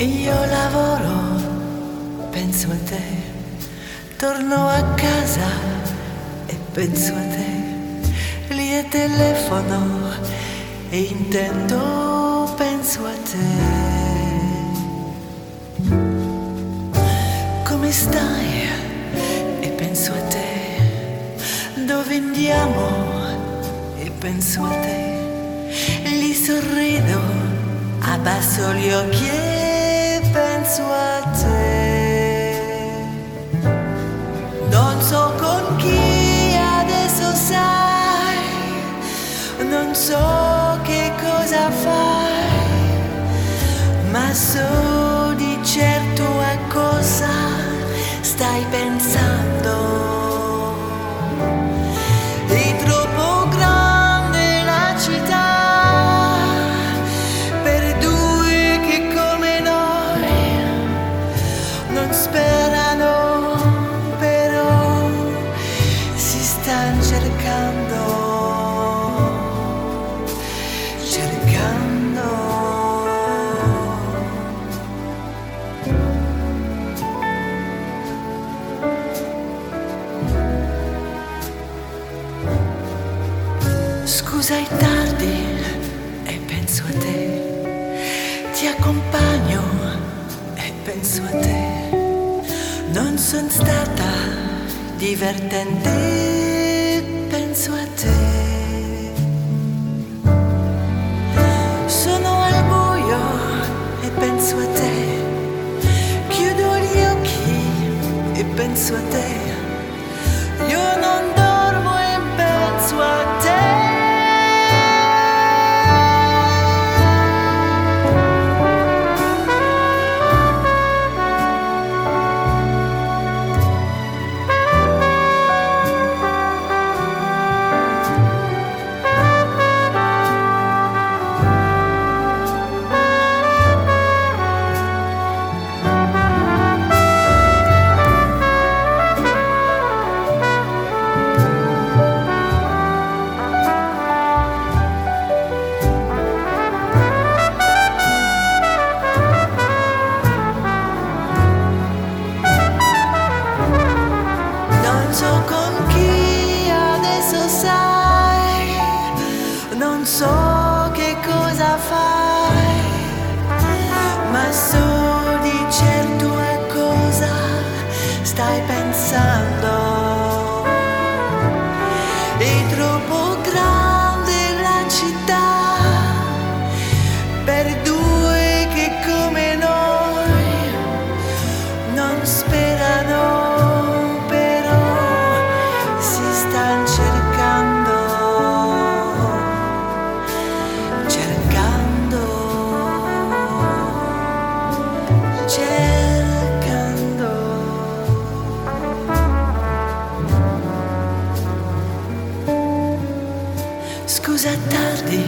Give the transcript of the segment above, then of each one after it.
Io lavoro, penso a te, torno a casa e penso a te, lì è telefono e intendo, penso a te. Come stai? E penso a te, dove andiamo? E penso a te, lì sorrido, abbasso gli occhi penso a te. Non so con chi adesso sai, non so che cosa fai, ma so di certo È tardi e penso a te, ti accompagno e penso a te, non sono stata divertente, penso a te. Sono al buio e penso a te, chiudo gli occhi e penso a te. Scusa tardi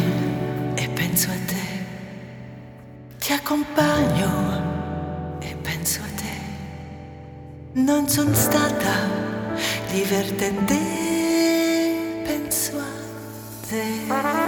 e penso a te, ti accompagno e penso a te. Non sono stata divertente, penso a te.